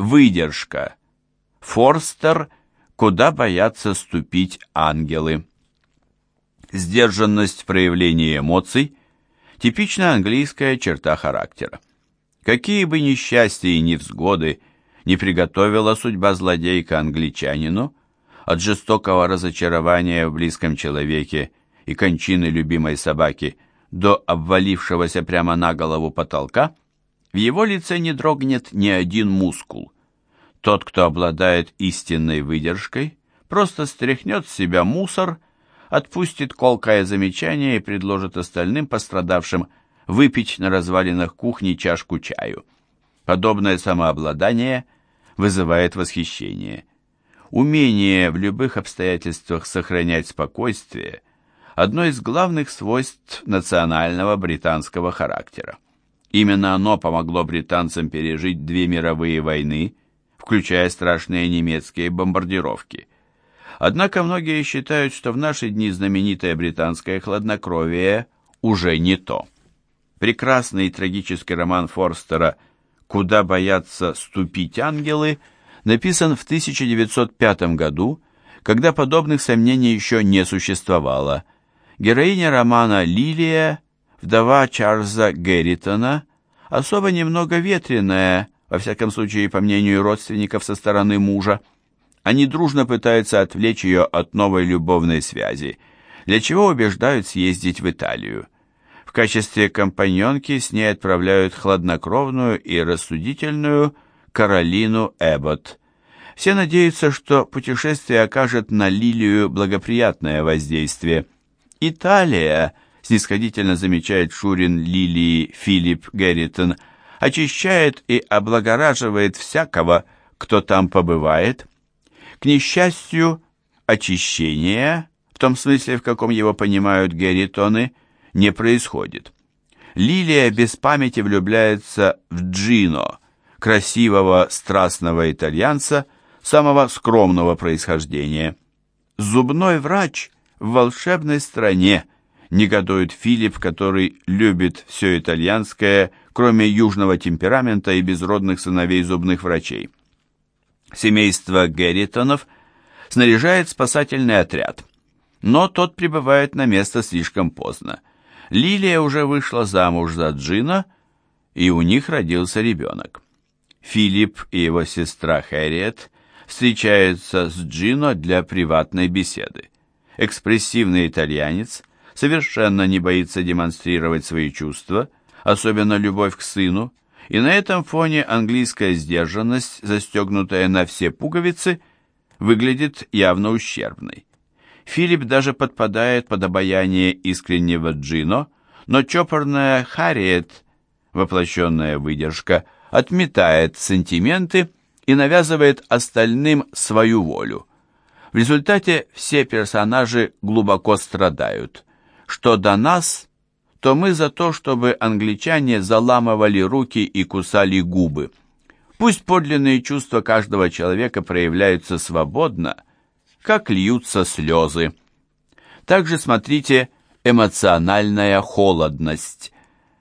Выдержка. Форстер «Куда боятся ступить ангелы». Сдержанность в проявлении эмоций – типичная английская черта характера. Какие бы несчастья и невзгоды не приготовила судьба злодейка англичанину, от жестокого разочарования в близком человеке и кончины любимой собаки до обвалившегося прямо на голову потолка, в его лице не дрогнет ни один мускул. Тот, кто обладает истинной выдержкой, просто стряхнет с себя мусор, отпустит колкое замечание и предложит остальным пострадавшим выпить на развалинах кухни чашку чаю. Подобное самообладание вызывает восхищение. Умение в любых обстоятельствах сохранять спокойствие – одно из главных свойств национального британского характера. Именно оно помогло британцам пережить две мировые войны, включая страшные немецкие бомбардировки. Однако многие считают, что в наши дни знаменитое британское хладнокровие уже не то. Прекрасный и трагический роман Форстера «Куда боятся ступить ангелы» написан в 1905 году, когда подобных сомнений еще не существовало. Героиня романа Лилия, вдова Чарльза Герритона, особо немного ветреная, во всяком случае, по мнению родственников со стороны мужа. Они дружно пытаются отвлечь ее от новой любовной связи, для чего убеждают съездить в Италию. В качестве компаньонки с ней отправляют хладнокровную и рассудительную Каролину Эббот. Все надеются, что путешествие окажет на Лилию благоприятное воздействие. Италия, снисходительно замечает Шурин Лилии Филипп Герритон, очищает и облагораживает всякого, кто там побывает. К несчастью, очищение, в том смысле, в каком его понимают Герритоны, не происходит. Лилия без памяти влюбляется в Джино, красивого страстного итальянца, самого скромного происхождения. Зубной врач в волшебной стране, негодует Филипп, который любит все итальянское, кроме южного темперамента и безродных сыновей зубных врачей. Семейство Герритонов снаряжает спасательный отряд, но тот прибывает на место слишком поздно. Лилия уже вышла замуж за Джина, и у них родился ребенок. Филипп и его сестра Хэрриет встречаются с Джино для приватной беседы. Экспрессивный итальянец совершенно не боится демонстрировать свои чувства, особенно любовь к сыну, и на этом фоне английская сдержанность, застегнутая на все пуговицы, выглядит явно ущербной. Филипп даже подпадает под обаяние искреннего Джино, но чопорная Харриет, воплощенная выдержка, отметает сантименты и навязывает остальным свою волю. В результате все персонажи глубоко страдают. Что до нас, то мы за то, чтобы англичане заламывали руки и кусали губы. Пусть подлинные чувства каждого человека проявляются свободно, как льются слезы. Также смотрите «Эмоциональная холодность».